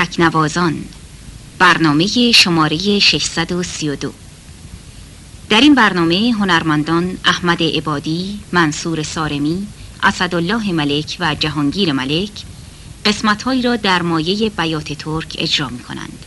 تکنوازان برنامه شماره 632 در این برنامه هنرمندان احمد عبادی، منصور سارمی، اسدالله ملک و جهانگیر ملک قسمتهایی را در مایه بیات ترک اجرا می کنند.